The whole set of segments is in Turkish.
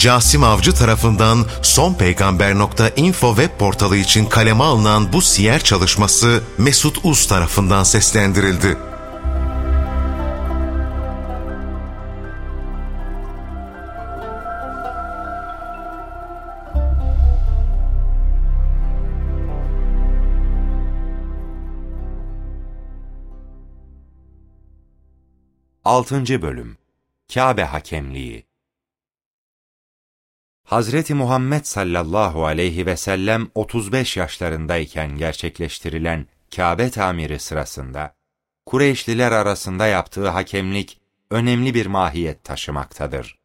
Casim Avcı tarafından sonpeygamber.info web portalı için kaleme alınan bu siyer çalışması Mesut Uz tarafından seslendirildi. Altıncı Bölüm Kabe Hakemliği Hazreti Muhammed sallallahu aleyhi ve sellem 35 yaşlarındayken gerçekleştirilen Kabe tamiri sırasında Kureyşliler arasında yaptığı hakemlik önemli bir mahiyet taşımaktadır.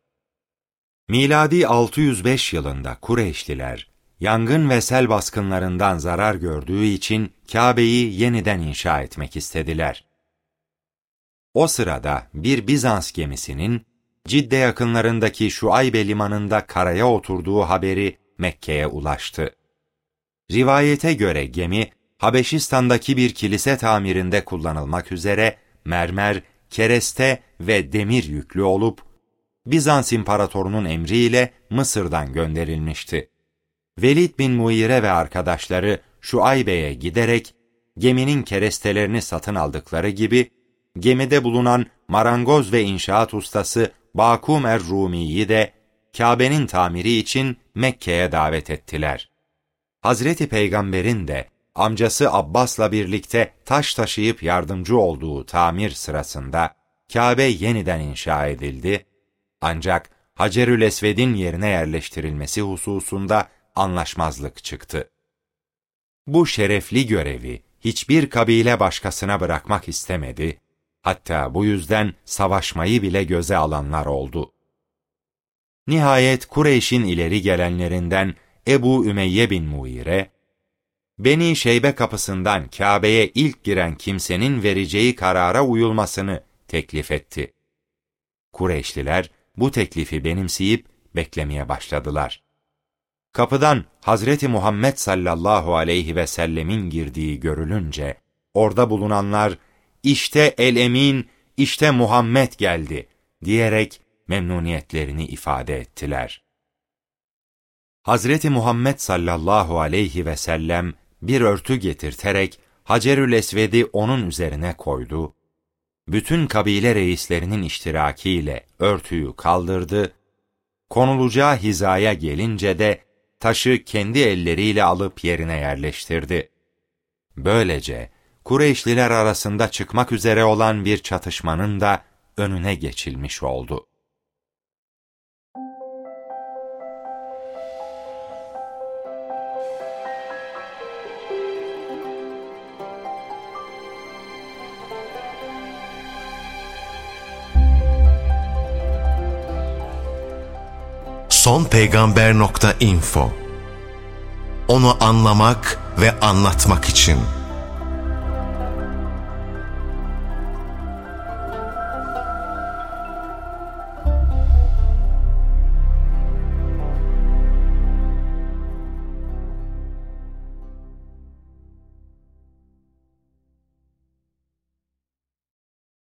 Miladi 605 yılında Kureyşliler yangın ve sel baskınlarından zarar gördüğü için Kabe'yi yeniden inşa etmek istediler. O sırada bir Bizans gemisinin Cidde yakınlarındaki Şuaybe limanında karaya oturduğu haberi Mekke'ye ulaştı. Rivayete göre gemi, Habeşistan'daki bir kilise tamirinde kullanılmak üzere mermer, kereste ve demir yüklü olup, Bizans imparatorunun emriyle Mısır'dan gönderilmişti. Velid bin Muire ve arkadaşları Şuaybe'ye giderek geminin kerestelerini satın aldıkları gibi, gemide bulunan marangoz ve inşaat ustası Bakum er-Rumi'yi de Kabe'nin tamiri için Mekke'ye davet ettiler. Hazreti Peygamber'in de amcası Abbas'la birlikte taş taşıyıp yardımcı olduğu tamir sırasında Kabe yeniden inşa edildi. Ancak Hacerül Esved'in yerine yerleştirilmesi hususunda anlaşmazlık çıktı. Bu şerefli görevi hiçbir kabile başkasına bırakmak istemedi Hatta bu yüzden savaşmayı bile göze alanlar oldu. Nihayet Kureyş'in ileri gelenlerinden Ebu Ümeyye bin Muire, Beni Şeybe kapısından Kabe'ye ilk giren kimsenin vereceği karara uyulmasını teklif etti. Kureyşliler bu teklifi benimseyip beklemeye başladılar. Kapıdan Hazreti Muhammed sallallahu aleyhi ve sellemin girdiği görülünce, orada bulunanlar işte el-emin, işte Muhammed geldi diyerek memnuniyetlerini ifade ettiler. Hazreti Muhammed sallallahu aleyhi ve sellem bir örtü getirterek Hacerül Esved'i onun üzerine koydu. Bütün kabile reislerinin iştirakiyle örtüyü kaldırdı. Konulacağı hizaya gelince de taşı kendi elleriyle alıp yerine yerleştirdi. Böylece Kureyşliler arasında çıkmak üzere olan bir çatışmanın da önüne geçilmiş oldu. sonpeygamber.info Onu anlamak ve anlatmak için